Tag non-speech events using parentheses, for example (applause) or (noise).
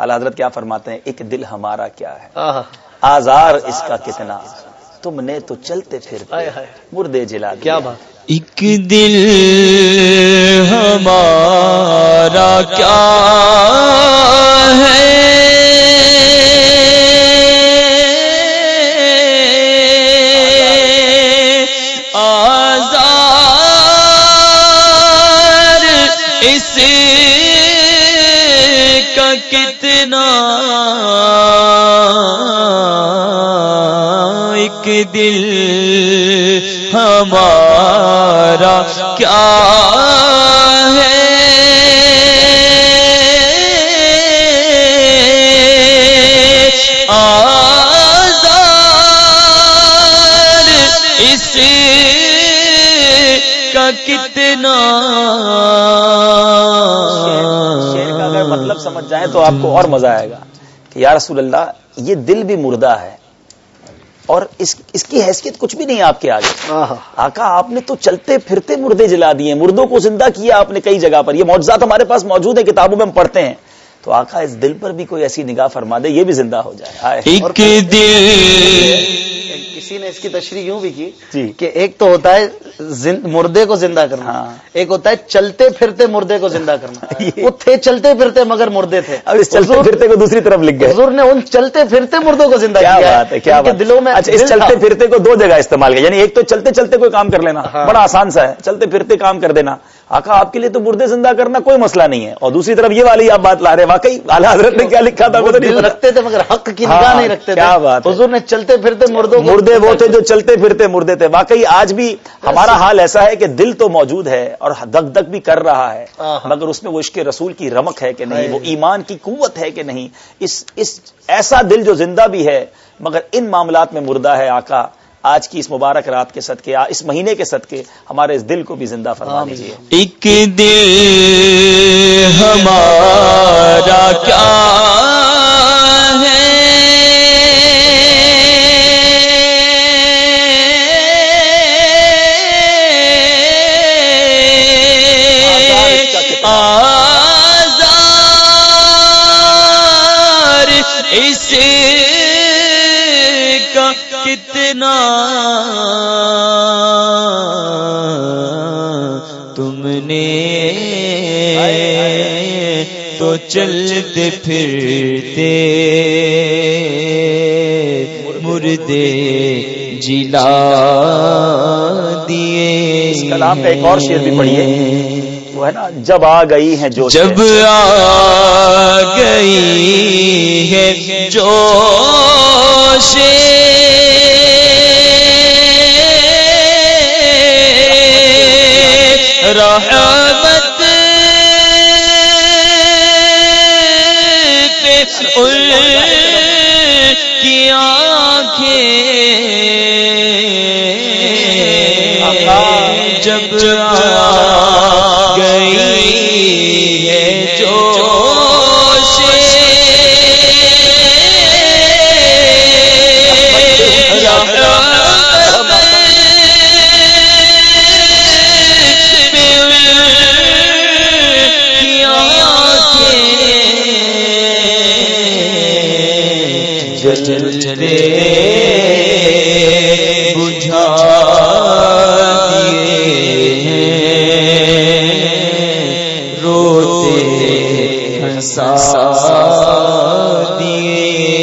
اعلی حضرت کیا فرماتے ہیں؟ ایک دل ہمارا کیا ہے؟ آزار اس کا کتنا۔ تم نے تو چلتے پھر مردے جلا کیا۔ بات۔ ایک دل ہمارا کیا ہے؟ آزار اس کا کتنا ایک دل ہمارا کیا ہے؟ آزار اس کا کتنا شعر کا اگر مطلب سمجھ جائیں تو آپ کو اور مزہ آئے گا کہ یا رسول اللہ یہ دل بھی مردہ ہے اور اس اس کی حیثیت کچھ بھی نہیں آپ کے آگے۔ آقا آپ نے تو چلتے پھرتے مردے جلا دیے مردوں کو زندہ کیا آپ نے کئی جگہ پر۔ یہ معجزات ہمارے پاس موجود ہے کتابوں میں ہم پڑھتے ہیں۔ تو آقا اس دل پر بھی کوئی ایسی نگاہ فرما دے یہ بھی زندہ ہو جائے۔ ایک دل۔ کسی نے اس کی تشریح یوں بھی کی جی۔ کہ ایک تو ہوتا ہے مردے کو زندہ کرنا ہاں۔ ایک ہوتا ہے چلتے پھرتے مردے کو زندہ کرنا۔ (laughs) وہ تھے چلتے پھرتے مگر مردے تھے۔ اب اس چلتے پھرتے کو دوسری طرف لکھ گئے۔ حضور نے ان چلتے پھرتے مردوں کو زندہ کیا ہے کیا دلوں میں اچھا اس چلتے۔ پھرتے کو دو جگہ استعمال کیا۔ یعنی ایک تو چلتے چلتے کوئی کام کر لینا۔ ہاں۔ بڑا آسان سا ہے۔ چلتے پھرتے کام کر دینا۔ آقا آپ کے لیے تو مردے زندہ کرنا کوئی مسئلہ نہیں ہے۔ اور دوسری طرف یہ والی آپ بات لا رہے واقعی اعلیٰ حضرت نے کیا لکھا تھا۔ رکھتے تھے مگر حق کی ہاں، نگاہ نہیں رکھتے کیا بات۔ حضور نے چلتے پھرتے مردوں مردے وہ تھے جو چلتے پھرتے مردے تھے۔ واقعی آج بھی ہمارا حال ایسا ہے کہ دل تو موجود ہے اور دک دک بھی کر رہا ہے۔ مگر اس میں وہ عشق رسول کی رمک ہے کہ نہیں وہ ایمان کی قوت ہے کہ نہیں۔ اس اس ایسا دل جو زندہ بھی ہے مگر ان معاملات میں مردہ ہے آقا۔ آج کی اس مبارک رات کے صدقے اس مہینے کے صدقے ہمارے اس دل کو بھی زندہ فرما۔ دیجیے ایک دل ہمارا کیا کتنا تم نے تو چلتے پھرتے مردے جلا دیے اس کلام کا ایک اور شعر بھی پڑھیے۔ وہ ہے نا جب آ گئی ہیں جو جب آ گئی ہے جوش رحمت رہا ہنسا دیے